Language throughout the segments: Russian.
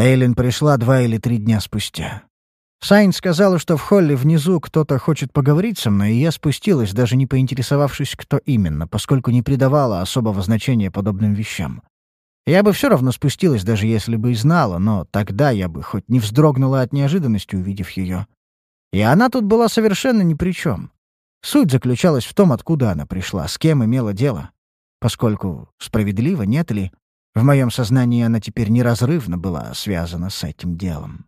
Эйлин пришла два или три дня спустя. Сайн сказала, что в холле внизу кто-то хочет поговорить со мной, и я спустилась, даже не поинтересовавшись, кто именно, поскольку не придавала особого значения подобным вещам. Я бы все равно спустилась, даже если бы и знала, но тогда я бы хоть не вздрогнула от неожиданности, увидев ее. И она тут была совершенно ни при чем. Суть заключалась в том, откуда она пришла, с кем имела дело. Поскольку справедливо, нет ли, в моем сознании она теперь неразрывно была связана с этим делом.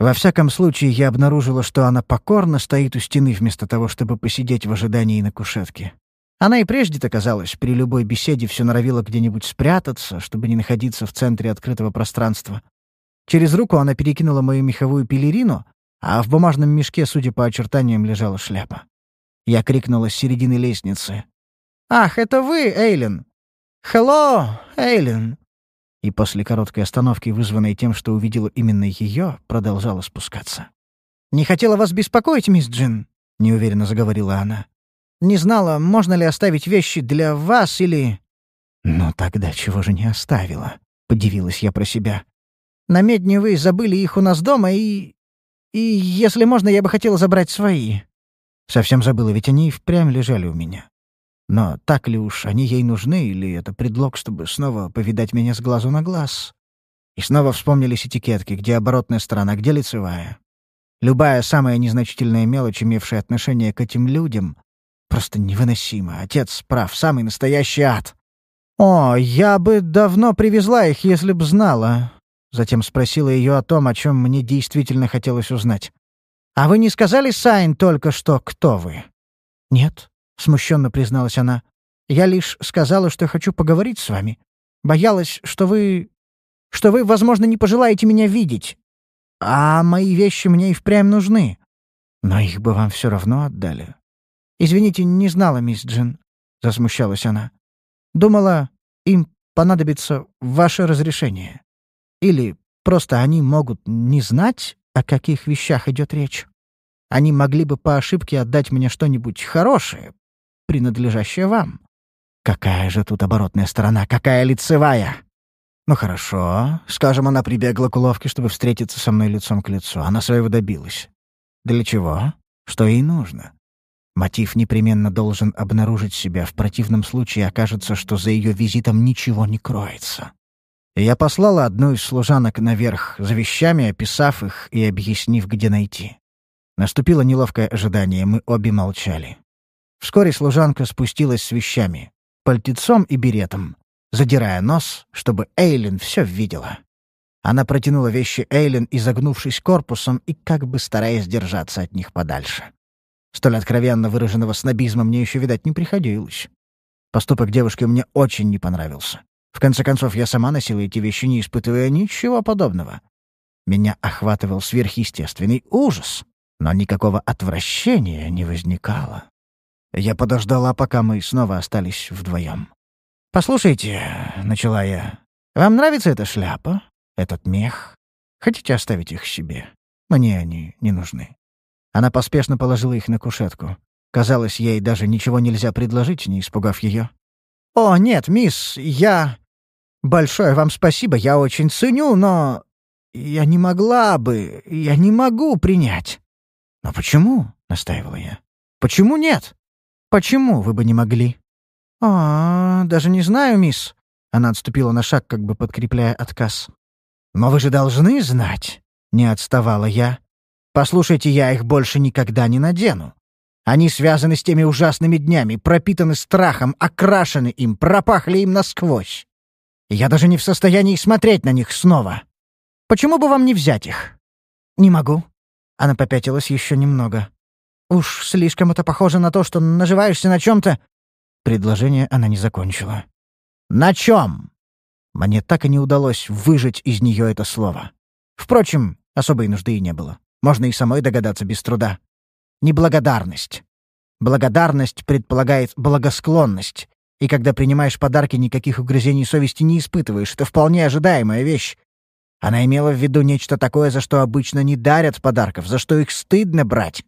Во всяком случае, я обнаружила, что она покорно стоит у стены вместо того, чтобы посидеть в ожидании на кушетке. Она и прежде-то, казалось, при любой беседе все норовила где-нибудь спрятаться, чтобы не находиться в центре открытого пространства. Через руку она перекинула мою меховую пелерину, а в бумажном мешке, судя по очертаниям, лежала шляпа. Я крикнула с середины лестницы. «Ах, это вы, Эйлин!» «Хелло, Эйлин!» и после короткой остановки, вызванной тем, что увидела именно ее, продолжала спускаться. «Не хотела вас беспокоить, мисс Джин», — неуверенно заговорила она. «Не знала, можно ли оставить вещи для вас или...» «Ну тогда чего же не оставила?» — подивилась я про себя. «На медне вы забыли их у нас дома и... И, если можно, я бы хотела забрать свои». Совсем забыла, ведь они и впрямь лежали у меня. Но так ли уж они ей нужны, или это предлог, чтобы снова повидать меня с глазу на глаз? И снова вспомнились этикетки, где оборотная сторона, где лицевая. Любая самая незначительная мелочь, имевшая отношение к этим людям, просто невыносимо. Отец прав, самый настоящий ад. «О, я бы давно привезла их, если б знала», — затем спросила ее о том, о чем мне действительно хотелось узнать. «А вы не сказали, Сайн, только что, кто вы?» «Нет», — смущенно призналась она. «Я лишь сказала, что хочу поговорить с вами. Боялась, что вы... что вы, возможно, не пожелаете меня видеть. А мои вещи мне и впрямь нужны. Но их бы вам все равно отдали. Извините, не знала, мисс Джин», — засмущалась она. «Думала, им понадобится ваше разрешение. Или просто они могут не знать, о каких вещах идет речь. Они могли бы по ошибке отдать мне что-нибудь хорошее, принадлежащая вам. Какая же тут оборотная сторона, какая лицевая? Ну хорошо, скажем, она прибегла к уловке, чтобы встретиться со мной лицом к лицу. Она своего добилась. Для чего? Что ей нужно? Мотив непременно должен обнаружить себя, в противном случае окажется, что за ее визитом ничего не кроется. я послала одну из служанок наверх, за вещами, описав их и объяснив, где найти. Наступило неловкое ожидание, мы обе молчали. Вскоре служанка спустилась с вещами, пальтецом и беретом, задирая нос, чтобы Эйлин все видела. Она протянула вещи Эйлин, изогнувшись корпусом и как бы стараясь держаться от них подальше. Столь откровенно выраженного снобизма мне еще видать не приходилось. Поступок девушки мне очень не понравился. В конце концов, я сама носила эти вещи, не испытывая ничего подобного. Меня охватывал сверхъестественный ужас, но никакого отвращения не возникало. Я подождала, пока мы снова остались вдвоем. «Послушайте», — начала я, — «вам нравится эта шляпа, этот мех? Хотите оставить их себе? Мне они не нужны». Она поспешно положила их на кушетку. Казалось, ей даже ничего нельзя предложить, не испугав ее. «О, нет, мисс, я... Большое вам спасибо, я очень ценю, но... Я не могла бы, я не могу принять». «Но почему?» — настаивала я. «Почему нет? Почему вы бы не могли?» «А, даже не знаю, мисс». Она отступила на шаг, как бы подкрепляя отказ. «Но вы же должны знать», — не отставала я. «Послушайте, я их больше никогда не надену. Они связаны с теми ужасными днями, пропитаны страхом, окрашены им, пропахли им насквозь. Я даже не в состоянии смотреть на них снова. Почему бы вам не взять их?» «Не могу». Она попятилась еще немного. Уж слишком это похоже на то, что наживаешься на чем-то. Предложение она не закончила. На чем? Мне так и не удалось выжать из нее это слово. Впрочем, особой нужды и не было. Можно и самой догадаться без труда. Неблагодарность. Благодарность предполагает благосклонность. И когда принимаешь подарки, никаких угрызений совести не испытываешь. Это вполне ожидаемая вещь. Она имела в виду нечто такое, за что обычно не дарят подарков, за что их стыдно брать.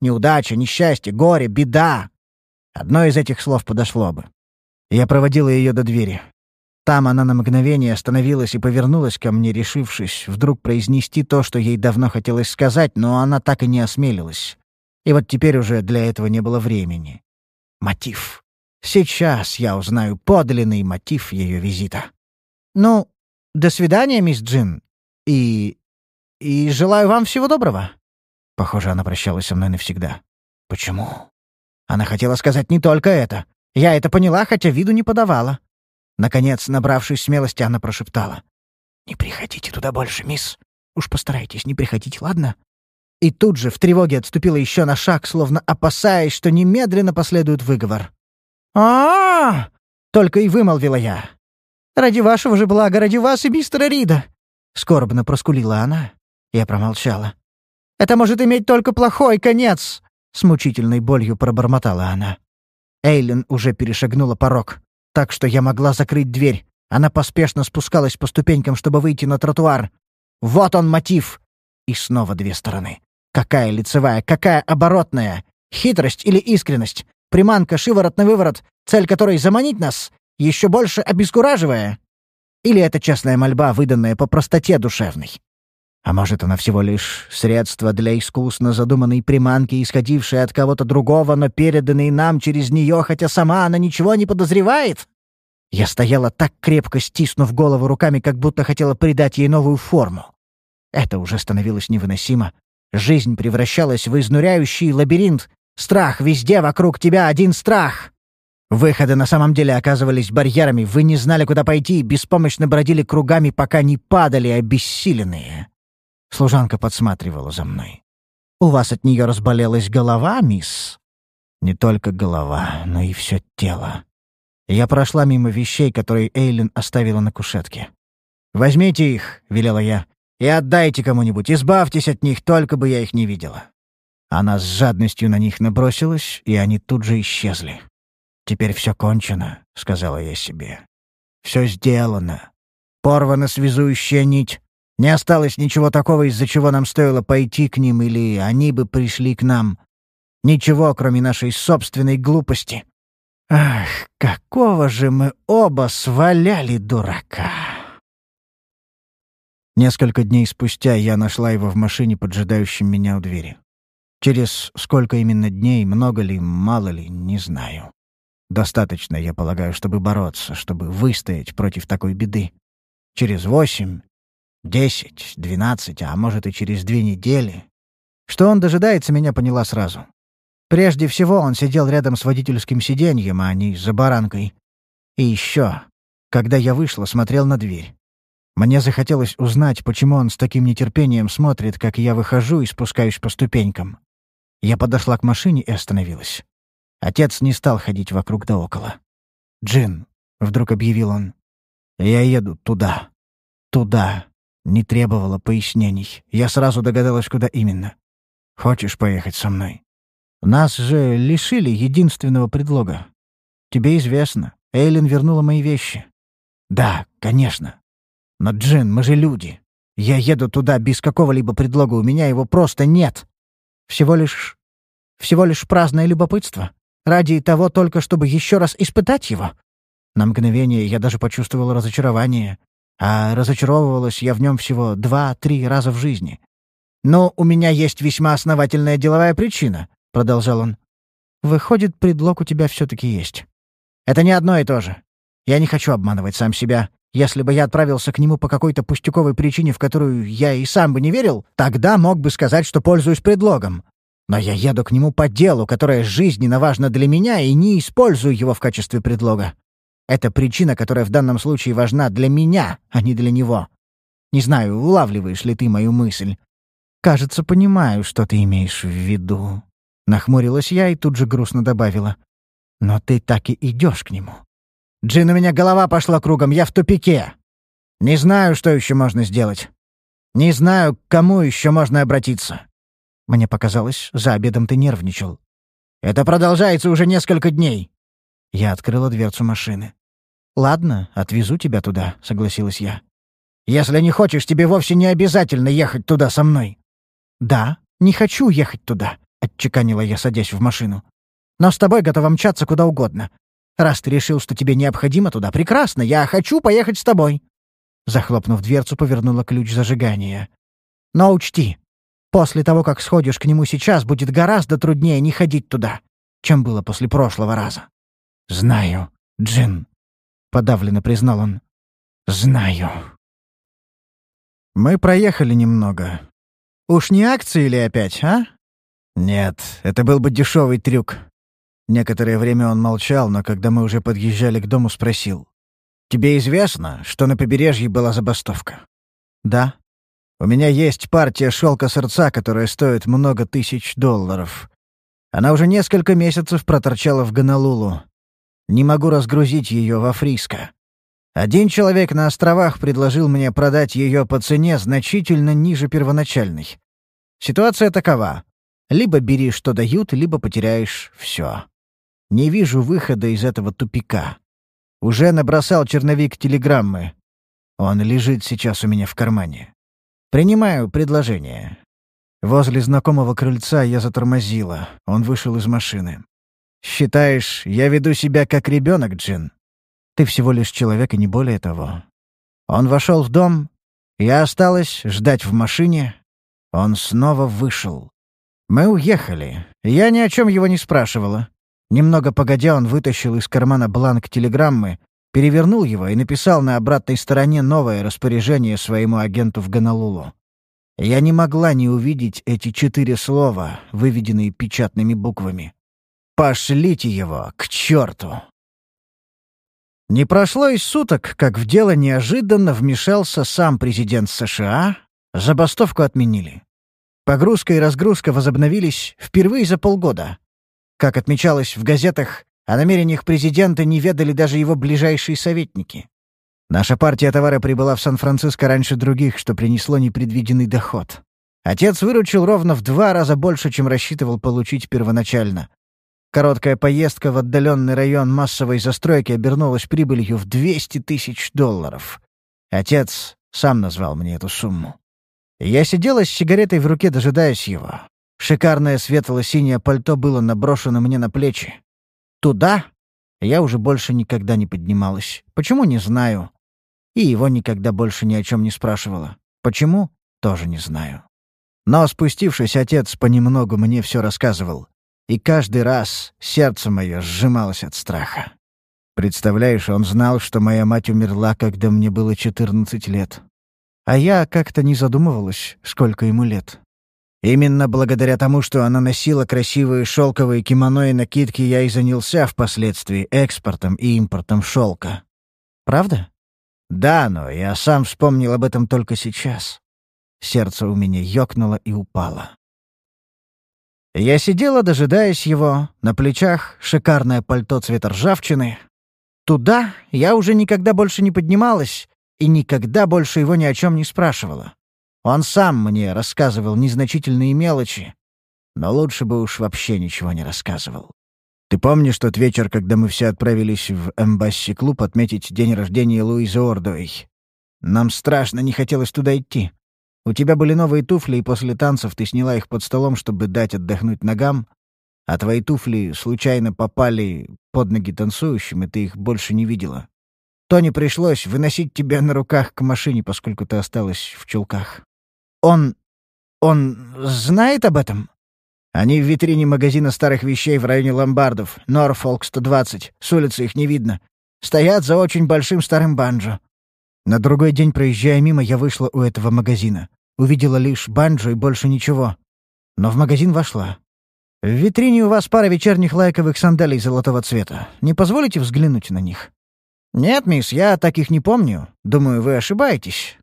Неудача, несчастье, горе, беда. Одно из этих слов подошло бы. Я проводила ее до двери. Там она на мгновение остановилась и повернулась ко мне, решившись вдруг произнести то, что ей давно хотелось сказать, но она так и не осмелилась. И вот теперь уже для этого не было времени. Мотив. Сейчас я узнаю подлинный мотив ее визита. «Ну, до свидания, мисс Джин. И... и желаю вам всего доброго». Похоже, она прощалась со мной навсегда. Почему? Она хотела сказать не только это. Я это поняла, хотя виду не подавала. Наконец, набравшись смелости, она прошептала. «Не приходите туда больше, мисс. Уж постарайтесь не приходить, ладно?» И тут же в тревоге отступила еще на шаг, словно опасаясь, что немедленно последует выговор. а, -а, -а только и вымолвила я. «Ради вашего же блага, ради вас и мистера Рида!» Скорбно проскулила она. Я промолчала. «Это может иметь только плохой конец!» С мучительной болью пробормотала она. Эйлин уже перешагнула порог так что я могла закрыть дверь. Она поспешно спускалась по ступенькам, чтобы выйти на тротуар. Вот он мотив! И снова две стороны. Какая лицевая, какая оборотная? Хитрость или искренность? Приманка шиворот на выворот, цель которой заманить нас, еще больше обескураживая? Или это честная мольба, выданная по простоте душевной? А может, она всего лишь средство для искусно задуманной приманки, исходившей от кого-то другого, но переданной нам через нее, хотя сама она ничего не подозревает? Я стояла так крепко, стиснув голову руками, как будто хотела придать ей новую форму. Это уже становилось невыносимо. Жизнь превращалась в изнуряющий лабиринт. Страх везде вокруг тебя один страх. Выходы на самом деле оказывались барьерами, вы не знали, куда пойти, беспомощно бродили кругами, пока не падали обессиленные. Служанка подсматривала за мной. «У вас от нее разболелась голова, мисс?» «Не только голова, но и все тело». Я прошла мимо вещей, которые Эйлин оставила на кушетке. «Возьмите их», — велела я, — «и отдайте кому-нибудь, избавьтесь от них, только бы я их не видела». Она с жадностью на них набросилась, и они тут же исчезли. «Теперь все кончено», — сказала я себе. «Все сделано. Порвана связующая нить. Не осталось ничего такого, из-за чего нам стоило пойти к ним, или они бы пришли к нам. Ничего, кроме нашей собственной глупости. Ах, какого же мы оба сваляли дурака! Несколько дней спустя я нашла его в машине, поджидающем меня у двери. Через сколько именно дней, много ли, мало ли, не знаю. Достаточно, я полагаю, чтобы бороться, чтобы выстоять против такой беды. Через восемь Десять, двенадцать, а может и через две недели. Что он дожидается, меня поняла сразу. Прежде всего, он сидел рядом с водительским сиденьем, а не за баранкой. И еще, когда я вышла, смотрел на дверь. Мне захотелось узнать, почему он с таким нетерпением смотрит, как я выхожу и спускаюсь по ступенькам. Я подошла к машине и остановилась. Отец не стал ходить вокруг да около. «Джин», — вдруг объявил он, — «я еду туда. Туда, не требовала пояснений. Я сразу догадалась, куда именно. «Хочешь поехать со мной?» «Нас же лишили единственного предлога. Тебе известно, Эйлин вернула мои вещи». «Да, конечно. Но, Джин, мы же люди. Я еду туда без какого-либо предлога, у меня его просто нет. Всего лишь... всего лишь праздное любопытство. Ради того только, чтобы еще раз испытать его». На мгновение я даже почувствовал разочарование. А разочаровывалась я в нем всего два-три раза в жизни. «Но у меня есть весьма основательная деловая причина», — продолжал он. «Выходит, предлог у тебя все-таки есть. Это не одно и то же. Я не хочу обманывать сам себя. Если бы я отправился к нему по какой-то пустяковой причине, в которую я и сам бы не верил, тогда мог бы сказать, что пользуюсь предлогом. Но я еду к нему по делу, которое жизненно важно для меня, и не использую его в качестве предлога. Это причина, которая в данном случае важна для меня, а не для него. Не знаю, улавливаешь ли ты мою мысль. Кажется, понимаю, что ты имеешь в виду. Нахмурилась я и тут же грустно добавила. Но ты так и идешь к нему. Джин, у меня голова пошла кругом, я в тупике. Не знаю, что еще можно сделать. Не знаю, к кому еще можно обратиться. Мне показалось, за обедом ты нервничал. Это продолжается уже несколько дней. Я открыла дверцу машины. «Ладно, отвезу тебя туда», — согласилась я. «Если не хочешь, тебе вовсе не обязательно ехать туда со мной». «Да, не хочу ехать туда», — отчеканила я, садясь в машину. «Но с тобой готова мчаться куда угодно. Раз ты решил, что тебе необходимо туда, прекрасно, я хочу поехать с тобой». Захлопнув дверцу, повернула ключ зажигания. «Но учти, после того, как сходишь к нему сейчас, будет гораздо труднее не ходить туда, чем было после прошлого раза». «Знаю, Джин», — подавленно признал он. «Знаю». Мы проехали немного. Уж не акции ли опять, а? Нет, это был бы дешевый трюк. Некоторое время он молчал, но когда мы уже подъезжали к дому, спросил. «Тебе известно, что на побережье была забастовка?» «Да». «У меня есть партия шелка сердца, которая стоит много тысяч долларов. Она уже несколько месяцев проторчала в Гонолулу. Не могу разгрузить ее во Фриско. Один человек на островах предложил мне продать ее по цене значительно ниже первоначальной. Ситуация такова. Либо бери, что дают, либо потеряешь все. Не вижу выхода из этого тупика. Уже набросал черновик телеграммы. Он лежит сейчас у меня в кармане. Принимаю предложение. Возле знакомого крыльца я затормозила. Он вышел из машины. «Считаешь, я веду себя как ребенок, Джин? Ты всего лишь человек и не более того». Он вошел в дом. Я осталась ждать в машине. Он снова вышел. Мы уехали. Я ни о чем его не спрашивала. Немного погодя, он вытащил из кармана бланк телеграммы, перевернул его и написал на обратной стороне новое распоряжение своему агенту в Гонолулу. Я не могла не увидеть эти четыре слова, выведенные печатными буквами. «Пошлите его к черту!» Не прошло и суток, как в дело неожиданно вмешался сам президент США, забастовку отменили. Погрузка и разгрузка возобновились впервые за полгода. Как отмечалось в газетах, о намерениях президента не ведали даже его ближайшие советники. Наша партия товара прибыла в Сан-Франциско раньше других, что принесло непредвиденный доход. Отец выручил ровно в два раза больше, чем рассчитывал получить первоначально. Короткая поездка в отдаленный район массовой застройки обернулась прибылью в 200 тысяч долларов. Отец сам назвал мне эту сумму. Я сидела с сигаретой в руке, дожидаясь его. Шикарное светло-синее пальто было наброшено мне на плечи. Туда я уже больше никогда не поднималась. Почему, не знаю. И его никогда больше ни о чем не спрашивала. Почему, тоже не знаю. Но спустившись, отец понемногу мне все рассказывал. И каждый раз сердце мое сжималось от страха. Представляешь, он знал, что моя мать умерла, когда мне было 14 лет. А я как-то не задумывалась, сколько ему лет. Именно благодаря тому, что она носила красивые шелковые кимоно и накидки, я и занялся впоследствии экспортом и импортом шелка. Правда? Да, но я сам вспомнил об этом только сейчас. Сердце у меня ёкнуло и упало. Я сидела, дожидаясь его, на плечах шикарное пальто цвета ржавчины. Туда я уже никогда больше не поднималась и никогда больше его ни о чем не спрашивала. Он сам мне рассказывал незначительные мелочи, но лучше бы уж вообще ничего не рассказывал. Ты помнишь тот вечер, когда мы все отправились в Эмбасси-клуб отметить день рождения Луизы Ордуэй? Нам страшно не хотелось туда идти. У тебя были новые туфли, и после танцев ты сняла их под столом, чтобы дать отдохнуть ногам, а твои туфли случайно попали под ноги танцующим, и ты их больше не видела. Тони пришлось выносить тебя на руках к машине, поскольку ты осталась в чулках. Он... он знает об этом? Они в витрине магазина старых вещей в районе ломбардов, Норфолк 120, с улицы их не видно. Стоят за очень большим старым банджо. На другой день, проезжая мимо, я вышла у этого магазина. Увидела лишь банджо и больше ничего. Но в магазин вошла. В витрине у вас пара вечерних лайковых сандалий золотого цвета. Не позволите взглянуть на них? Нет, мисс, я таких не помню. Думаю, вы ошибаетесь.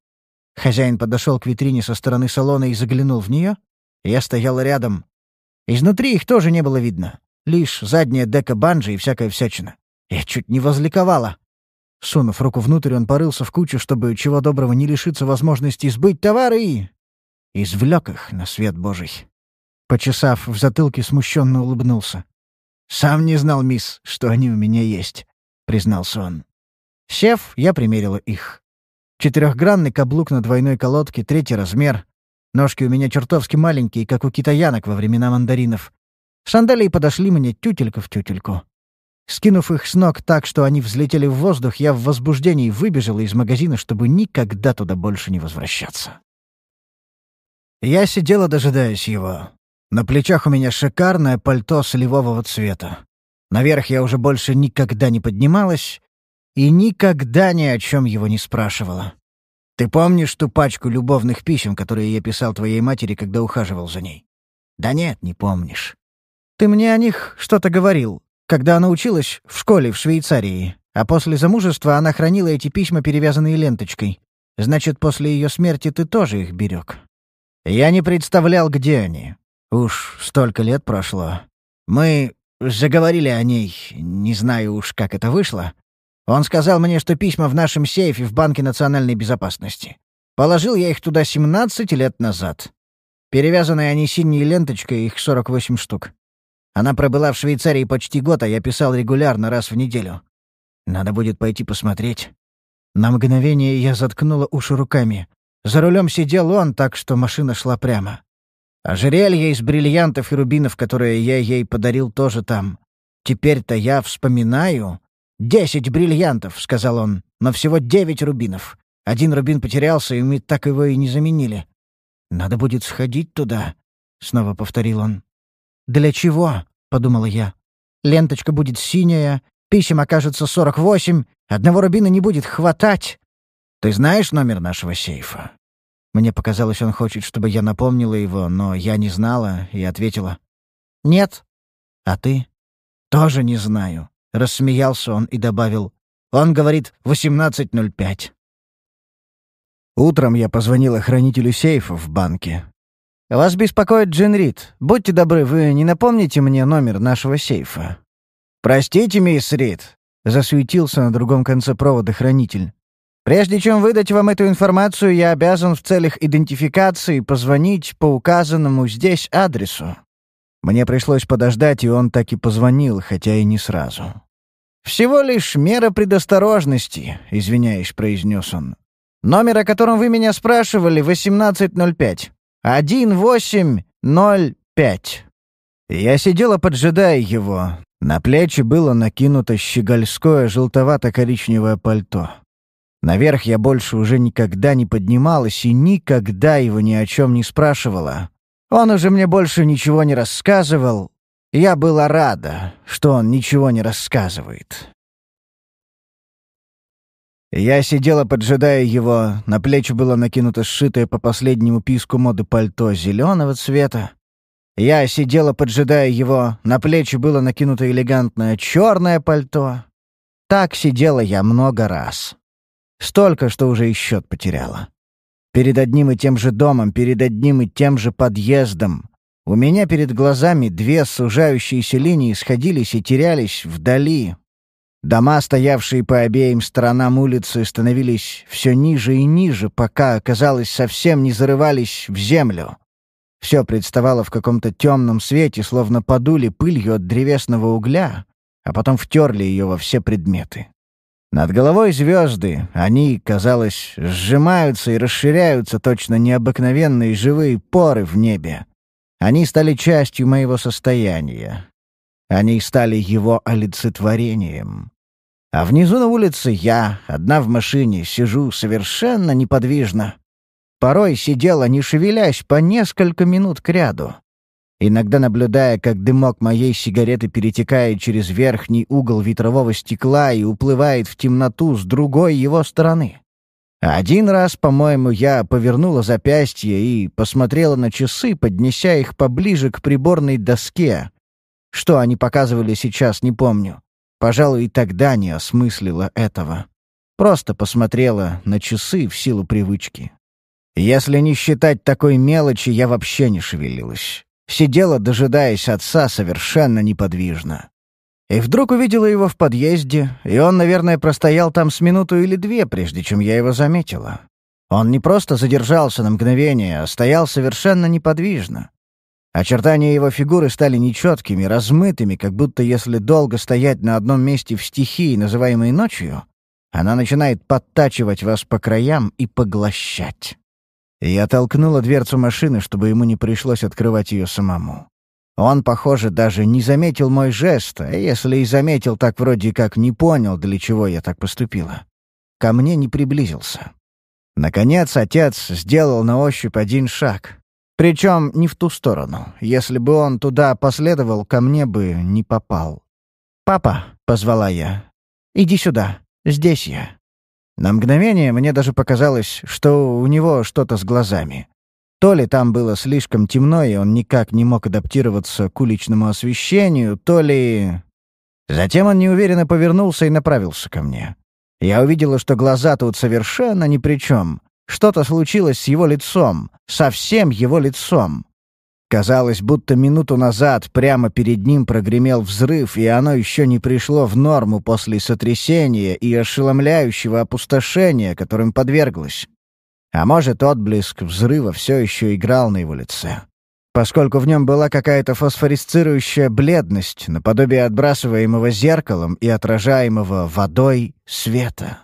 Хозяин подошел к витрине со стороны салона и заглянул в нее. Я стояла рядом. Изнутри их тоже не было видно. Лишь задняя дека банджи и всякая всячина. Я чуть не возликовала. Сунув руку внутрь, он порылся в кучу, чтобы чего доброго не лишиться возможности сбыть товары и... Извлек их на свет божий. Почесав в затылке, смущенно улыбнулся. «Сам не знал, мисс, что они у меня есть», — признался он. Сев, я примерила их. Четырехгранный каблук на двойной колодке, третий размер. Ножки у меня чертовски маленькие, как у китаянок во времена мандаринов. Сандалии подошли мне тютелька в тютельку. Скинув их с ног так, что они взлетели в воздух, я в возбуждении выбежала из магазина, чтобы никогда туда больше не возвращаться. Я сидела, дожидаясь его. На плечах у меня шикарное пальто сливового цвета. Наверх я уже больше никогда не поднималась и никогда ни о чем его не спрашивала. Ты помнишь ту пачку любовных писем, которые я писал твоей матери, когда ухаживал за ней? Да нет, не помнишь. Ты мне о них что-то говорил, когда она училась в школе в Швейцарии, а после замужества она хранила эти письма, перевязанные ленточкой. Значит, после ее смерти ты тоже их берег. Я не представлял, где они. Уж столько лет прошло. Мы заговорили о ней, не знаю уж, как это вышло. Он сказал мне, что письма в нашем сейфе в Банке национальной безопасности. Положил я их туда 17 лет назад. Перевязанные они синей ленточкой, их 48 штук. Она пробыла в Швейцарии почти год, а я писал регулярно, раз в неделю. Надо будет пойти посмотреть. На мгновение я заткнула уши руками. За рулем сидел он, так что машина шла прямо. Ожерелье из бриллиантов и рубинов, которое я ей подарил, тоже там. Теперь-то я вспоминаю, «Десять бриллиантов», — сказал он, — «но всего девять рубинов. Один рубин потерялся, и мы так его и не заменили». «Надо будет сходить туда», — снова повторил он. «Для чего?» — подумала я. «Ленточка будет синяя, писем окажется сорок восемь, одного рубина не будет хватать». «Ты знаешь номер нашего сейфа?» Мне показалось, он хочет, чтобы я напомнила его, но я не знала и ответила. «Нет». «А ты?» «Тоже не знаю». Рассмеялся он и добавил. Он говорит 18.05. Утром я позвонил охранителю сейфа в банке. «Вас беспокоит Джин Рид. Будьте добры, вы не напомните мне номер нашего сейфа?» «Простите, мисс Рид», — засуетился на другом конце провода хранитель. «Прежде чем выдать вам эту информацию, я обязан в целях идентификации позвонить по указанному здесь адресу». Мне пришлось подождать, и он так и позвонил, хотя и не сразу. «Всего лишь мера предосторожности», — извиняюсь, произнес он. «Номер, о котором вы меня спрашивали, 1805. 1805». Я сидела, поджидая его. На плечи было накинуто щегольское желтовато-коричневое пальто. Наверх я больше уже никогда не поднималась и никогда его ни о чем не спрашивала. Он уже мне больше ничего не рассказывал. Я была рада, что он ничего не рассказывает. Я сидела, поджидая его. На плечи было накинуто сшитое по последнему писку моды пальто зеленого цвета. Я сидела, поджидая его. На плечи было накинуто элегантное черное пальто. Так сидела я много раз. Столько, что уже и счет потеряла. Перед одним и тем же домом, перед одним и тем же подъездом. У меня перед глазами две сужающиеся линии сходились и терялись вдали. Дома, стоявшие по обеим сторонам улицы, становились все ниже и ниже, пока, казалось, совсем не зарывались в землю. Все представало в каком-то темном свете, словно подули пылью от древесного угля, а потом втерли ее во все предметы. Над головой звезды, они, казалось, сжимаются и расширяются точно необыкновенные живые поры в небе. Они стали частью моего состояния. Они стали его олицетворением. А внизу на улице я, одна в машине, сижу совершенно неподвижно. Порой сидела, не шевелясь, по несколько минут кряду иногда наблюдая, как дымок моей сигареты перетекает через верхний угол ветрового стекла и уплывает в темноту с другой его стороны. Один раз, по-моему, я повернула запястье и посмотрела на часы, поднеся их поближе к приборной доске. Что они показывали сейчас, не помню. Пожалуй, и тогда не осмыслила этого. Просто посмотрела на часы в силу привычки. Если не считать такой мелочи, я вообще не шевелилась. Сидела, дожидаясь отца, совершенно неподвижно. И вдруг увидела его в подъезде, и он, наверное, простоял там с минуту или две, прежде чем я его заметила. Он не просто задержался на мгновение, а стоял совершенно неподвижно. Очертания его фигуры стали нечеткими, размытыми, как будто если долго стоять на одном месте в стихии, называемой ночью, она начинает подтачивать вас по краям и поглощать. Я толкнула дверцу машины, чтобы ему не пришлось открывать ее самому. Он, похоже, даже не заметил мой жест, а если и заметил, так вроде как не понял, для чего я так поступила. Ко мне не приблизился. Наконец отец сделал на ощупь один шаг. Причем не в ту сторону. Если бы он туда последовал, ко мне бы не попал. «Папа», — позвала я, — «иди сюда, здесь я». На мгновение мне даже показалось, что у него что-то с глазами. То ли там было слишком темно, и он никак не мог адаптироваться к уличному освещению, то ли... Затем он неуверенно повернулся и направился ко мне. Я увидела, что глаза тут совершенно ни при чем. Что-то случилось с его лицом, совсем его лицом. Казалось, будто минуту назад прямо перед ним прогремел взрыв, и оно еще не пришло в норму после сотрясения и ошеломляющего опустошения, которым подверглось. А может, отблеск взрыва все еще играл на его лице. Поскольку в нем была какая-то фосфорисцирующая бледность, наподобие отбрасываемого зеркалом и отражаемого водой света.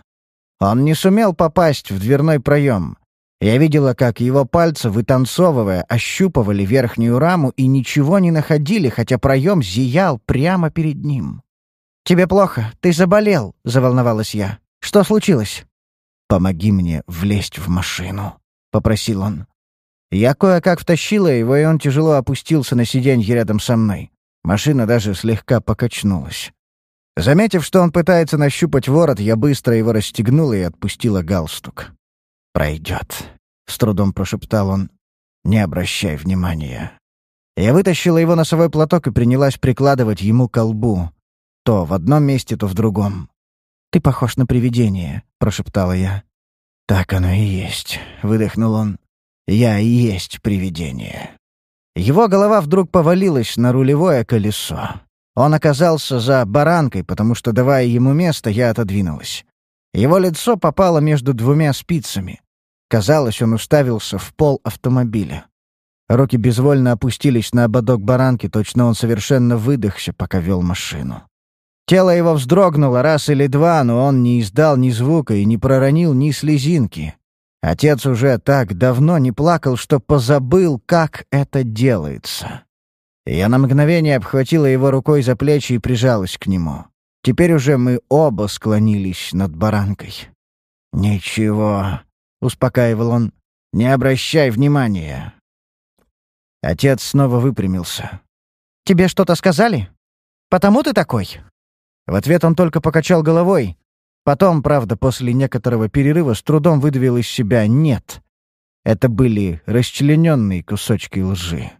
Он не сумел попасть в дверной проем. Я видела, как его пальцы, вытанцовывая, ощупывали верхнюю раму и ничего не находили, хотя проем зиял прямо перед ним. «Тебе плохо, ты заболел», — заволновалась я. «Что случилось?» «Помоги мне влезть в машину», — попросил он. Я кое-как втащила его, и он тяжело опустился на сиденье рядом со мной. Машина даже слегка покачнулась. Заметив, что он пытается нащупать ворот, я быстро его расстегнула и отпустила галстук. «Пройдет», — с трудом прошептал он. «Не обращай внимания». Я вытащила его носовой платок и принялась прикладывать ему к колбу. То в одном месте, то в другом. «Ты похож на привидение», — прошептала я. «Так оно и есть», — выдохнул он. «Я и есть привидение». Его голова вдруг повалилась на рулевое колесо. Он оказался за баранкой, потому что, давая ему место, я отодвинулась. Его лицо попало между двумя спицами. Казалось, он уставился в пол автомобиля. Руки безвольно опустились на ободок баранки, точно он совершенно выдохся, пока вел машину. Тело его вздрогнуло раз или два, но он не издал ни звука и не проронил ни слезинки. Отец уже так давно не плакал, что позабыл, как это делается. Я на мгновение обхватила его рукой за плечи и прижалась к нему. Теперь уже мы оба склонились над баранкой. «Ничего», — успокаивал он, — «не обращай внимания». Отец снова выпрямился. «Тебе что-то сказали? Потому ты такой?» В ответ он только покачал головой. Потом, правда, после некоторого перерыва с трудом выдавил из себя «нет». Это были расчлененные кусочки лжи.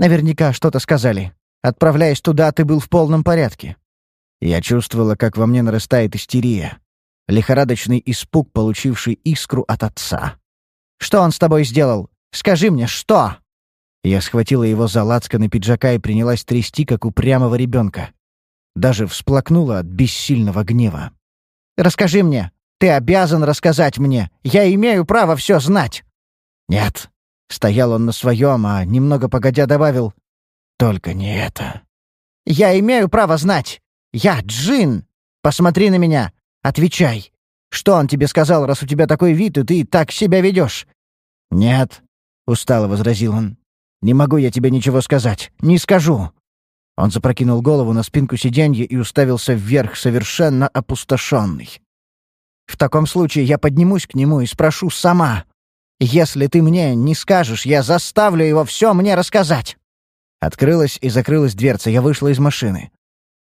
Наверняка что-то сказали. Отправляясь туда, ты был в полном порядке. Я чувствовала, как во мне нарастает истерия. Лихорадочный испуг, получивший искру от отца. «Что он с тобой сделал? Скажи мне, что?» Я схватила его за лацканы пиджака и принялась трясти, как упрямого ребенка. Даже всплакнула от бессильного гнева. «Расскажи мне! Ты обязан рассказать мне! Я имею право все знать!» «Нет!» — стоял он на своем, а немного погодя добавил. «Только не это!» «Я имею право знать! Я Джин! Посмотри на меня! Отвечай! Что он тебе сказал, раз у тебя такой вид, и ты так себя ведешь?» «Нет!» — устало возразил он. «Не могу я тебе ничего сказать. Не скажу. Он запрокинул голову на спинку сиденья и уставился вверх, совершенно опустошенный. «В таком случае я поднимусь к нему и спрошу сама. Если ты мне не скажешь, я заставлю его все мне рассказать». Открылась и закрылась дверца, я вышла из машины.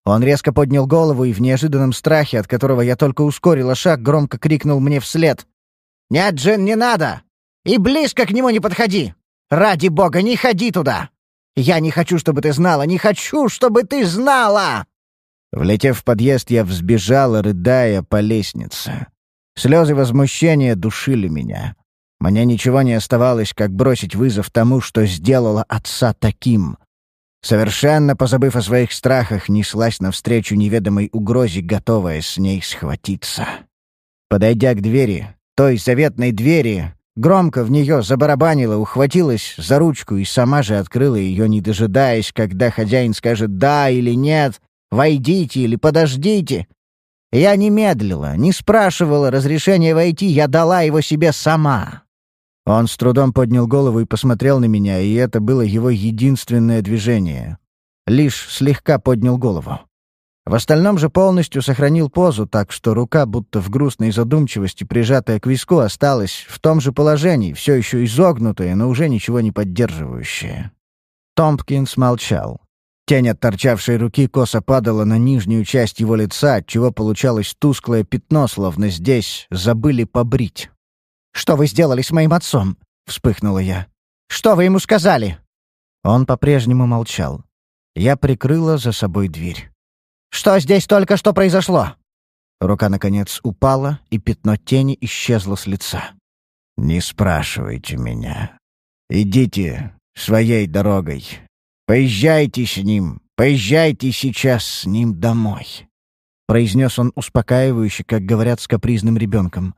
Он резко поднял голову и в неожиданном страхе, от которого я только ускорила шаг, громко крикнул мне вслед. «Нет, Джин, не надо! И близко к нему не подходи! Ради бога, не ходи туда!» Я не хочу, чтобы ты знала! Не хочу, чтобы ты знала!» Влетев в подъезд, я взбежала, рыдая по лестнице. Слезы возмущения душили меня. Мне ничего не оставалось, как бросить вызов тому, что сделала отца таким. Совершенно позабыв о своих страхах, неслась навстречу неведомой угрозе, готовая с ней схватиться. Подойдя к двери, той заветной двери, Громко в нее забарабанила, ухватилась за ручку и сама же открыла ее, не дожидаясь, когда хозяин скажет «да» или «нет», «войдите» или «подождите». Я не медлила, не спрашивала разрешения войти, я дала его себе сама. Он с трудом поднял голову и посмотрел на меня, и это было его единственное движение. Лишь слегка поднял голову. В остальном же полностью сохранил позу, так что рука, будто в грустной задумчивости, прижатая к виску, осталась в том же положении, все еще изогнутая, но уже ничего не поддерживающая. Томпкинс молчал. Тень от торчавшей руки косо падала на нижнюю часть его лица, отчего получалось тусклое пятно, словно здесь забыли побрить. «Что вы сделали с моим отцом?» — вспыхнула я. «Что вы ему сказали?» Он по-прежнему молчал. Я прикрыла за собой дверь. Что здесь только что произошло?» Рука, наконец, упала, и пятно тени исчезло с лица. «Не спрашивайте меня. Идите своей дорогой. Поезжайте с ним. Поезжайте сейчас с ним домой», — произнес он успокаивающе, как говорят с капризным ребенком.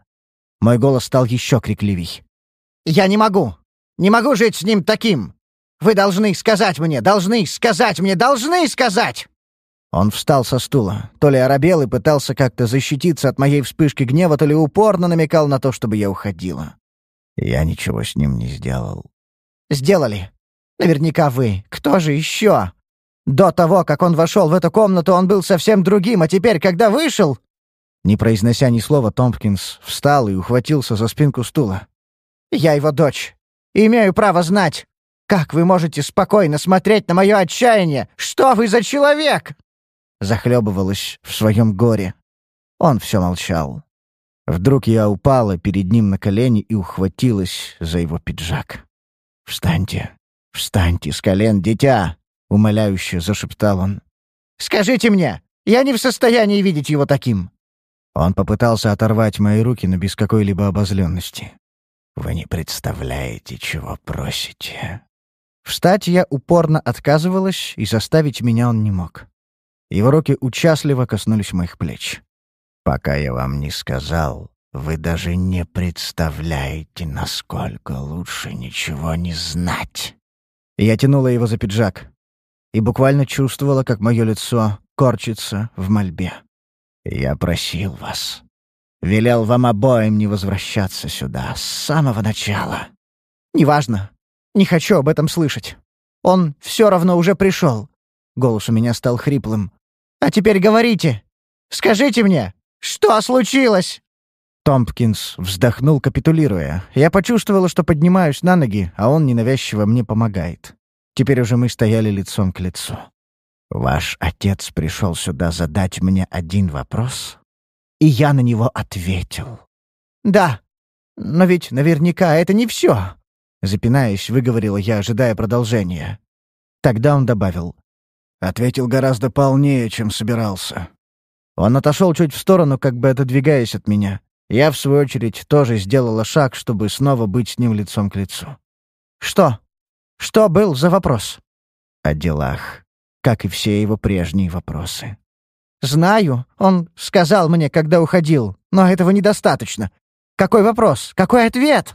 Мой голос стал еще крикливей. «Я не могу! Не могу жить с ним таким! Вы должны сказать мне, должны сказать мне, должны сказать!» Он встал со стула, то ли оробел и пытался как-то защититься от моей вспышки гнева, то ли упорно намекал на то, чтобы я уходила. Я ничего с ним не сделал. «Сделали. Наверняка вы. Кто же еще? До того, как он вошел в эту комнату, он был совсем другим, а теперь, когда вышел...» Не произнося ни слова, Томпкинс встал и ухватился за спинку стула. «Я его дочь. Имею право знать. Как вы можете спокойно смотреть на мое отчаяние? Что вы за человек?» захлебывалась в своем горе. Он все молчал. Вдруг я упала перед ним на колени и ухватилась за его пиджак. «Встаньте, встаньте с колен, дитя!» — умоляюще зашептал он. «Скажите мне, я не в состоянии видеть его таким!» Он попытался оторвать мои руки, но без какой-либо обозленности. «Вы не представляете, чего просите». Встать я упорно отказывалась, и заставить меня он не мог. Его руки участливо коснулись моих плеч. «Пока я вам не сказал, вы даже не представляете, насколько лучше ничего не знать». Я тянула его за пиджак и буквально чувствовала, как мое лицо корчится в мольбе. «Я просил вас. Велел вам обоим не возвращаться сюда с самого начала». «Неважно. Не хочу об этом слышать. Он все равно уже пришел». Голос у меня стал хриплым. А теперь говорите. Скажите мне, что случилось?» Томпкинс вздохнул, капитулируя. Я почувствовала, что поднимаюсь на ноги, а он ненавязчиво мне помогает. Теперь уже мы стояли лицом к лицу. «Ваш отец пришел сюда задать мне один вопрос?» И я на него ответил. «Да, но ведь наверняка это не все», — запинаясь, выговорила я, ожидая продолжения. Тогда он добавил. Ответил гораздо полнее, чем собирался. Он отошел чуть в сторону, как бы отодвигаясь от меня. Я, в свою очередь, тоже сделала шаг, чтобы снова быть с ним лицом к лицу. «Что? Что был за вопрос?» «О делах, как и все его прежние вопросы». «Знаю, он сказал мне, когда уходил, но этого недостаточно. Какой вопрос? Какой ответ?»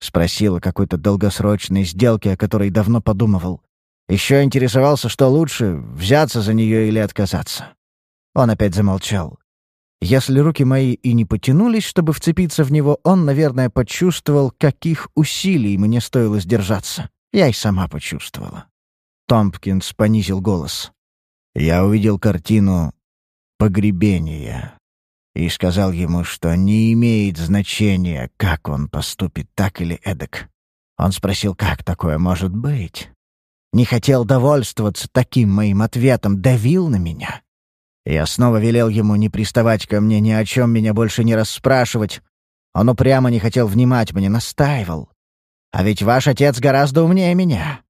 Спросила какой-то долгосрочной сделки, о которой давно подумывал. Еще интересовался, что лучше, взяться за нее или отказаться. Он опять замолчал. Если руки мои и не потянулись, чтобы вцепиться в него, он, наверное, почувствовал, каких усилий мне стоило сдержаться. Я и сама почувствовала. Томпкинс понизил голос. Я увидел картину погребения и сказал ему, что не имеет значения, как он поступит так или эдак. Он спросил, как такое может быть. Не хотел довольствоваться таким моим ответом, давил на меня. Я снова велел ему не приставать ко мне, ни о чем меня больше не расспрашивать. Он упрямо не хотел внимать мне, настаивал. А ведь ваш отец гораздо умнее меня.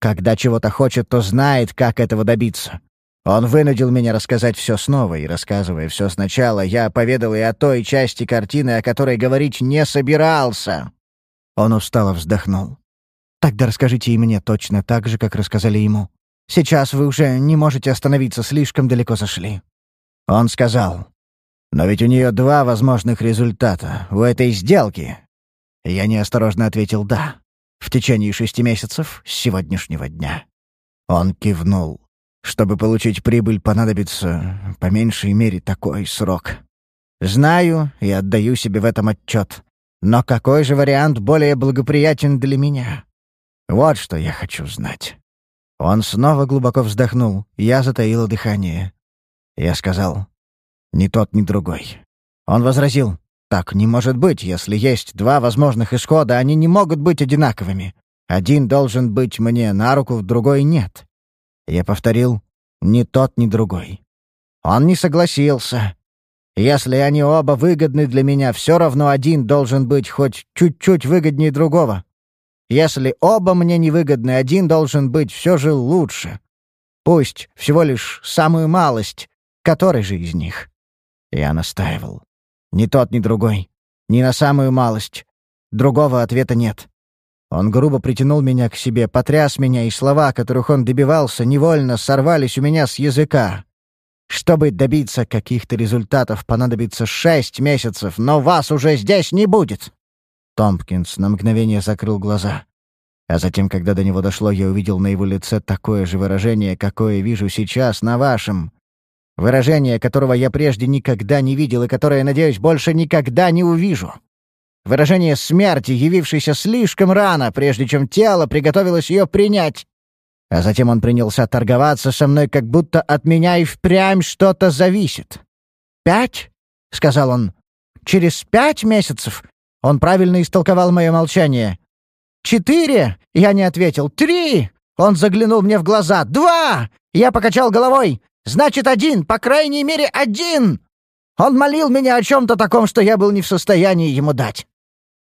Когда чего-то хочет, то знает, как этого добиться. Он вынудил меня рассказать все снова, и, рассказывая все сначала, я поведал и о той части картины, о которой говорить не собирался. Он устало вздохнул. Тогда расскажите и мне точно так же, как рассказали ему. Сейчас вы уже не можете остановиться, слишком далеко зашли». Он сказал, «Но ведь у нее два возможных результата у этой сделки». Я неосторожно ответил «да». В течение шести месяцев с сегодняшнего дня. Он кивнул. Чтобы получить прибыль, понадобится по меньшей мере такой срок. Знаю и отдаю себе в этом отчет. Но какой же вариант более благоприятен для меня? Вот что я хочу знать». Он снова глубоко вздохнул. Я затаила дыхание. Я сказал, «Ни тот, ни другой». Он возразил, «Так не может быть. Если есть два возможных исхода, они не могут быть одинаковыми. Один должен быть мне на руку, другой — нет». Я повторил, «Ни тот, ни другой». Он не согласился. Если они оба выгодны для меня, все равно один должен быть хоть чуть-чуть выгоднее другого. Если оба мне невыгодны, один должен быть все же лучше. Пусть всего лишь самую малость, который же из них? Я настаивал. Ни тот, ни другой. Ни на самую малость. Другого ответа нет. Он грубо притянул меня к себе, потряс меня, и слова, которых он добивался, невольно сорвались у меня с языка. Чтобы добиться каких-то результатов, понадобится шесть месяцев, но вас уже здесь не будет. Томпкинс на мгновение закрыл глаза. А затем, когда до него дошло, я увидел на его лице такое же выражение, какое вижу сейчас на вашем. Выражение, которого я прежде никогда не видел и которое, надеюсь, больше никогда не увижу. Выражение смерти, явившейся слишком рано, прежде чем тело приготовилось ее принять. А затем он принялся торговаться со мной, как будто от меня и впрямь что-то зависит. «Пять?» — сказал он. «Через пять месяцев он правильно истолковал мое молчание. «Четыре?» — я не ответил. «Три?» — он заглянул мне в глаза. «Два?» — я покачал головой. «Значит, один, по крайней мере, один!» Он молил меня о чем-то таком, что я был не в состоянии ему дать.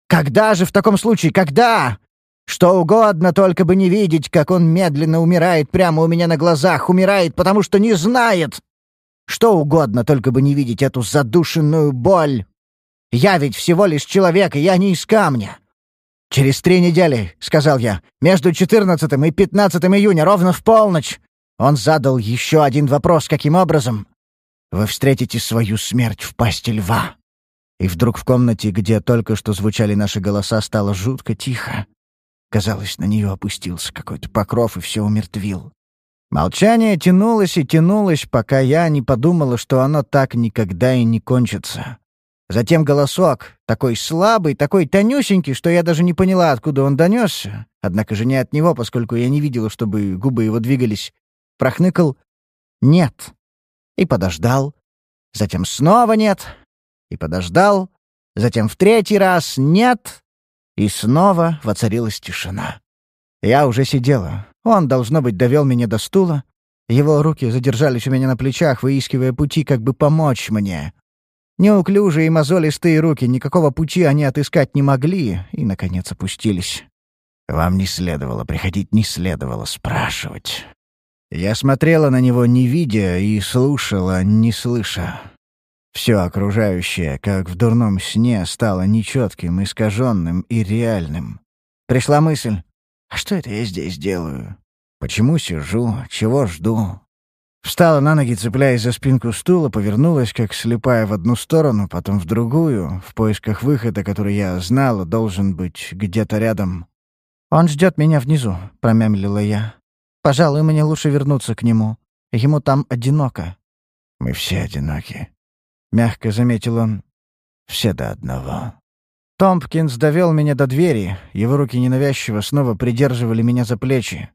«Когда же в таком случае? Когда?» Что угодно, только бы не видеть, как он медленно умирает прямо у меня на глазах, умирает, потому что не знает. Что угодно, только бы не видеть эту задушенную боль. Я ведь всего лишь человек, и я не из камня. «Через три недели», — сказал я, — «между 14 и 15 июня, ровно в полночь». Он задал еще один вопрос, каким образом? «Вы встретите свою смерть в пасти льва». И вдруг в комнате, где только что звучали наши голоса, стало жутко тихо. Казалось, на нее опустился какой-то покров и все умертвил. Молчание тянулось и тянулось, пока я не подумала, что оно так никогда и не кончится. Затем голосок, такой слабый, такой тонюсенький, что я даже не поняла, откуда он донесся, однако же не от него, поскольку я не видела, чтобы губы его двигались, прохныкал «нет» и подождал, затем снова «нет» и подождал, затем в третий раз «нет» и снова воцарилась тишина. Я уже сидела. Он, должно быть, довел меня до стула. Его руки задержались у меня на плечах, выискивая пути, как бы помочь мне. Неуклюжие и мозолистые руки, никакого пути они отыскать не могли, и, наконец, опустились. Вам не следовало приходить, не следовало спрашивать. Я смотрела на него, не видя, и слушала, не слыша. Все окружающее, как в дурном сне, стало нечетким, искаженным и реальным. Пришла мысль, а что это я здесь делаю? Почему сижу? Чего жду? Встала на ноги, цепляясь за спинку стула, повернулась, как слепая в одну сторону, потом в другую, в поисках выхода, который я знала, должен быть где-то рядом. «Он ждет меня внизу», — промямлила я. «Пожалуй, мне лучше вернуться к нему. Ему там одиноко». «Мы все одиноки», — мягко заметил он. «Все до одного». Томпкинс довел меня до двери, его руки ненавязчиво снова придерживали меня за плечи.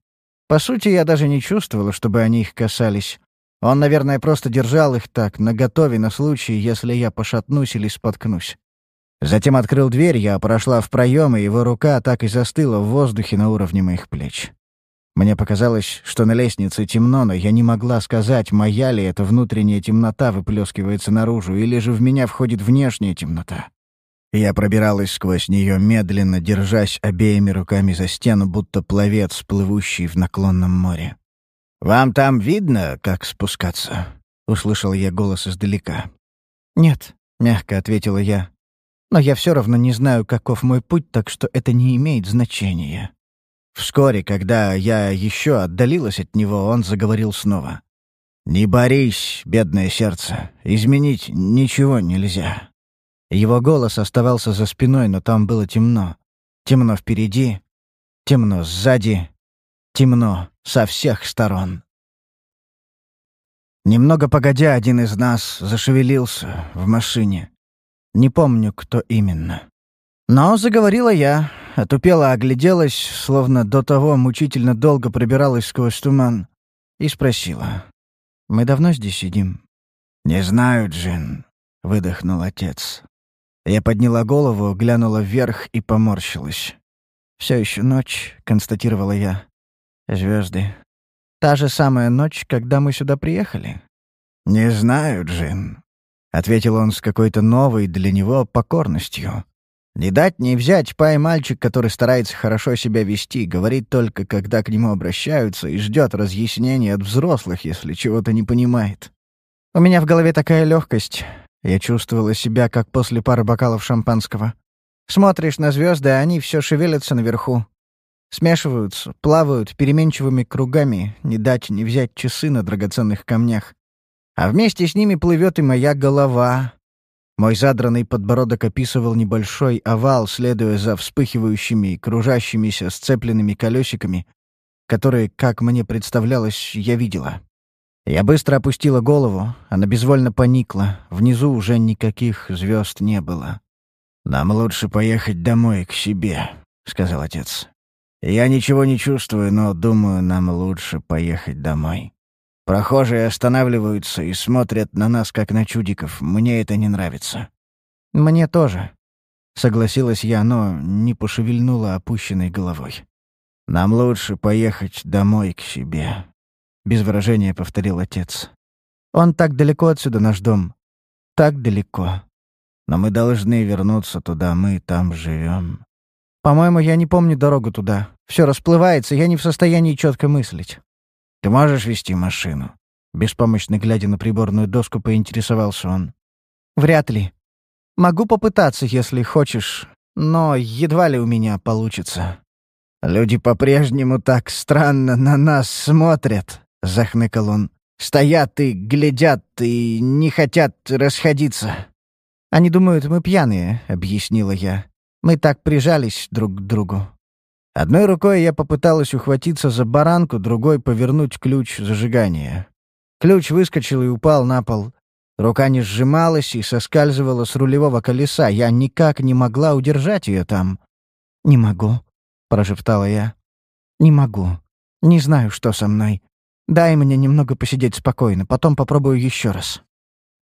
По сути, я даже не чувствовала, чтобы они их касались. Он, наверное, просто держал их так, наготове на случай, если я пошатнусь или споткнусь. Затем открыл дверь, я прошла в проем, и его рука так и застыла в воздухе на уровне моих плеч. Мне показалось, что на лестнице темно, но я не могла сказать, моя ли эта внутренняя темнота выплескивается наружу, или же в меня входит внешняя темнота. Я пробиралась сквозь нее медленно, держась обеими руками за стену, будто пловец, плывущий в наклонном море. «Вам там видно, как спускаться?» — услышал я голос издалека. «Нет», — мягко ответила я. «Но я все равно не знаю, каков мой путь, так что это не имеет значения». Вскоре, когда я еще отдалилась от него, он заговорил снова. «Не борись, бедное сердце. Изменить ничего нельзя. Его голос оставался за спиной, но там было темно. Темно впереди, темно сзади, темно со всех сторон. Немного погодя, один из нас зашевелился в машине. Не помню, кто именно. Но заговорила я, отупела огляделась, словно до того мучительно долго пробиралась сквозь туман, и спросила. «Мы давно здесь сидим?» «Не знаю, Джин», — выдохнул отец. Я подняла голову, глянула вверх и поморщилась. Все еще ночь», — констатировала я. Звезды. Та же самая ночь, когда мы сюда приехали?» «Не знаю, Джин», — ответил он с какой-то новой для него покорностью. Не дать не взять пай мальчик, который старается хорошо себя вести, говорит только, когда к нему обращаются, и ждет разъяснений от взрослых, если чего-то не понимает. У меня в голове такая легкость. Я чувствовала себя, как после пары бокалов шампанского. Смотришь на звезды, а они все шевелятся наверху. Смешиваются, плавают переменчивыми кругами, не дать не взять часы на драгоценных камнях. А вместе с ними плывет и моя голова, мой задранный подбородок описывал небольшой овал, следуя за вспыхивающими, кружащимися, сцепленными колесиками, которые, как мне представлялось, я видела. Я быстро опустила голову, она безвольно поникла, внизу уже никаких звезд не было. «Нам лучше поехать домой, к себе», — сказал отец. «Я ничего не чувствую, но думаю, нам лучше поехать домой». Прохожие останавливаются и смотрят на нас, как на чудиков. Мне это не нравится». «Мне тоже», — согласилась я, но не пошевельнула опущенной головой. «Нам лучше поехать домой к себе», — без выражения повторил отец. «Он так далеко отсюда, наш дом. Так далеко. Но мы должны вернуться туда, мы там живем. По-моему, я не помню дорогу туда. Все расплывается, я не в состоянии четко мыслить. «Ты можешь вести машину?» Беспомощно глядя на приборную доску, поинтересовался он. «Вряд ли. Могу попытаться, если хочешь, но едва ли у меня получится». «Люди по-прежнему так странно на нас смотрят», — захныкал он. «Стоят и глядят, и не хотят расходиться». «Они думают, мы пьяные», — объяснила я. «Мы так прижались друг к другу». Одной рукой я попыталась ухватиться за баранку, другой — повернуть ключ зажигания. Ключ выскочил и упал на пол. Рука не сжималась и соскальзывала с рулевого колеса. Я никак не могла удержать ее там. «Не могу», — прошептала я. «Не могу. Не знаю, что со мной. Дай мне немного посидеть спокойно, потом попробую еще раз».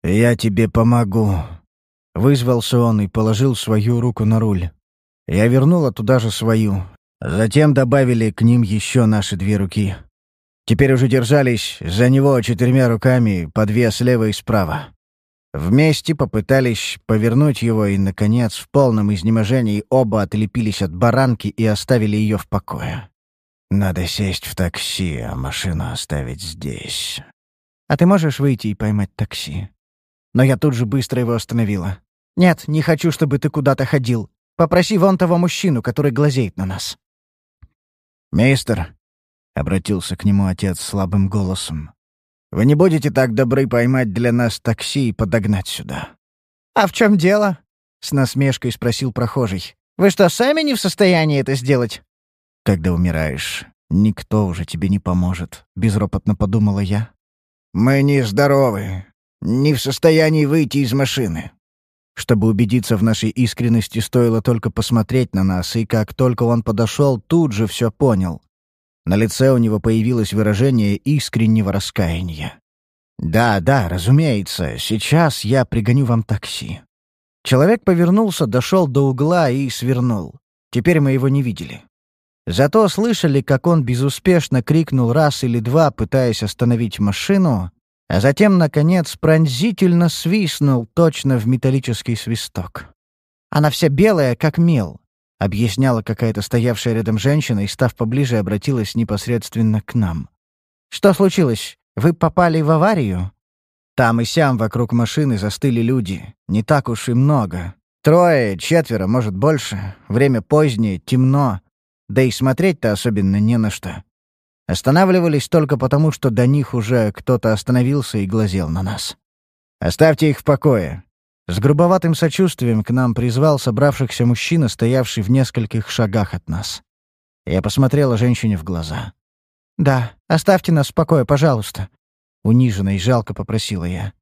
«Я тебе помогу», — вызвался он и положил свою руку на руль. Я вернула туда же свою, Затем добавили к ним еще наши две руки. Теперь уже держались за него четырьмя руками, по две слева и справа. Вместе попытались повернуть его, и, наконец, в полном изнеможении оба отлепились от баранки и оставили ее в покое. «Надо сесть в такси, а машину оставить здесь». «А ты можешь выйти и поймать такси?» Но я тут же быстро его остановила. «Нет, не хочу, чтобы ты куда-то ходил. Попроси вон того мужчину, который глазеет на нас». «Мистер», — обратился к нему отец слабым голосом, — «вы не будете так добры поймать для нас такси и подогнать сюда?» «А в чем дело?» — с насмешкой спросил прохожий. «Вы что, сами не в состоянии это сделать?» «Когда умираешь, никто уже тебе не поможет», — безропотно подумала я. «Мы не здоровы, не в состоянии выйти из машины». Чтобы убедиться в нашей искренности, стоило только посмотреть на нас, и как только он подошел, тут же все понял. На лице у него появилось выражение искреннего раскаяния. «Да, да, разумеется, сейчас я пригоню вам такси». Человек повернулся, дошел до угла и свернул. Теперь мы его не видели. Зато слышали, как он безуспешно крикнул раз или два, пытаясь остановить машину, а затем, наконец, пронзительно свистнул точно в металлический свисток. «Она вся белая, как мел», — объясняла какая-то стоявшая рядом женщина и, став поближе, обратилась непосредственно к нам. «Что случилось? Вы попали в аварию?» Там и сям вокруг машины застыли люди. Не так уж и много. Трое, четверо, может, больше. Время позднее, темно. Да и смотреть-то особенно не на что. Останавливались только потому, что до них уже кто-то остановился и глазел на нас. «Оставьте их в покое». С грубоватым сочувствием к нам призвал собравшихся мужчина, стоявший в нескольких шагах от нас. Я посмотрела женщине в глаза. «Да, оставьте нас в покое, пожалуйста», — униженно и жалко попросила я.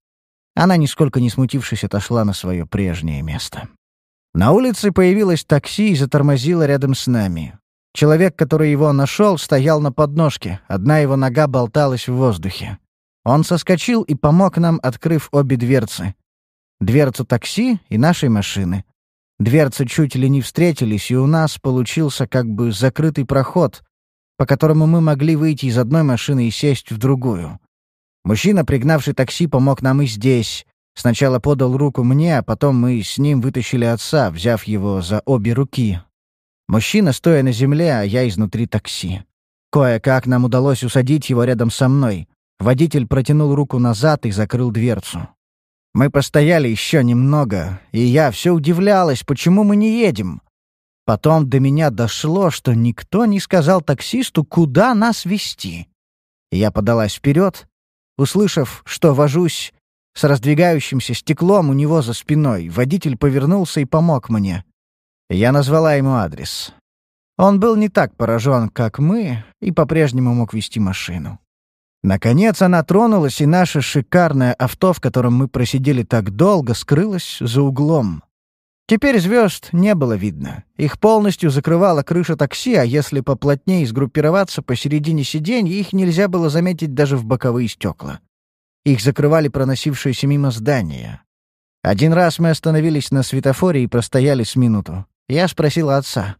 Она, нисколько не смутившись, отошла на свое прежнее место. На улице появилось такси и затормозило рядом с нами. Человек, который его нашел, стоял на подножке, одна его нога болталась в воздухе. Он соскочил и помог нам, открыв обе дверцы. Дверцу такси и нашей машины. Дверцы чуть ли не встретились, и у нас получился как бы закрытый проход, по которому мы могли выйти из одной машины и сесть в другую. Мужчина, пригнавший такси, помог нам и здесь. Сначала подал руку мне, а потом мы с ним вытащили отца, взяв его за обе руки. Мужчина, стоя на земле, а я изнутри такси. Кое-как нам удалось усадить его рядом со мной. Водитель протянул руку назад и закрыл дверцу. Мы постояли еще немного, и я все удивлялась, почему мы не едем. Потом до меня дошло, что никто не сказал таксисту, куда нас вести. Я подалась вперед, услышав, что вожусь с раздвигающимся стеклом у него за спиной, водитель повернулся и помог мне. Я назвала ему адрес. Он был не так поражен, как мы, и по-прежнему мог вести машину. Наконец она тронулась, и наше шикарное авто, в котором мы просидели так долго, скрылось за углом. Теперь звезд не было видно. Их полностью закрывала крыша такси, а если поплотнее сгруппироваться посередине сиденья, их нельзя было заметить даже в боковые стекла. Их закрывали проносившиеся мимо здания. Один раз мы остановились на светофоре и простояли с минуту. Я спросила отца.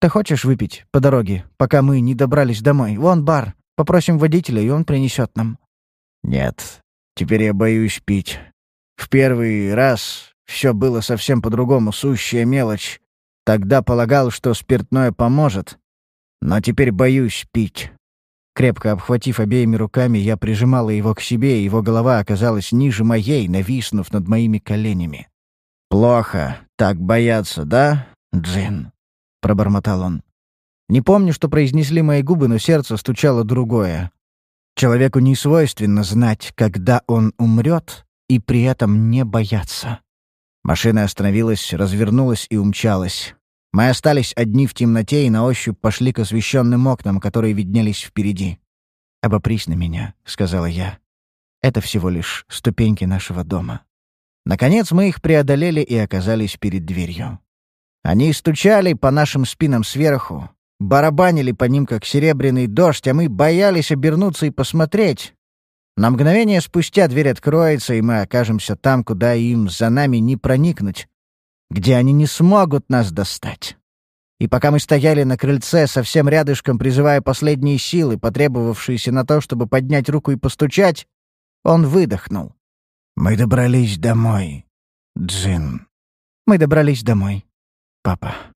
«Ты хочешь выпить по дороге, пока мы не добрались домой? Вон бар. Попросим водителя, и он принесет нам». «Нет, теперь я боюсь пить. В первый раз все было совсем по-другому, сущая мелочь. Тогда полагал, что спиртное поможет. Но теперь боюсь пить». Крепко обхватив обеими руками, я прижимала его к себе, и его голова оказалась ниже моей, нависнув над моими коленями. «Плохо. Так бояться, да, Джин?» — пробормотал он. Не помню, что произнесли мои губы, но сердце стучало другое. Человеку не свойственно знать, когда он умрет, и при этом не бояться. Машина остановилась, развернулась и умчалась. Мы остались одни в темноте и на ощупь пошли к освещенным окнам, которые виднелись впереди. «Обопрись на меня», — сказала я. «Это всего лишь ступеньки нашего дома». Наконец мы их преодолели и оказались перед дверью. Они стучали по нашим спинам сверху, барабанили по ним, как серебряный дождь, а мы боялись обернуться и посмотреть. На мгновение спустя дверь откроется, и мы окажемся там, куда им за нами не проникнуть, где они не смогут нас достать. И пока мы стояли на крыльце, совсем рядышком призывая последние силы, потребовавшиеся на то, чтобы поднять руку и постучать, он выдохнул. «Мы добрались домой, Джин». «Мы добрались домой, папа».